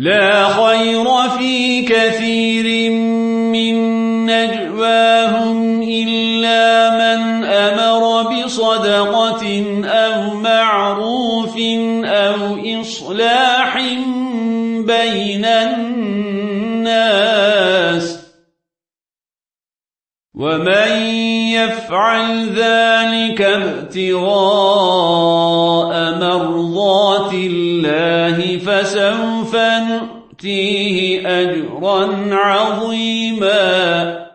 لا خير في كثير من نجواهم إلا من أمر بصدقة أو معروف أو إصلاح بين الناس ومن يفعل ذلك ابتغاء مرضات الله فسوف نؤتيه أجرا عظيما.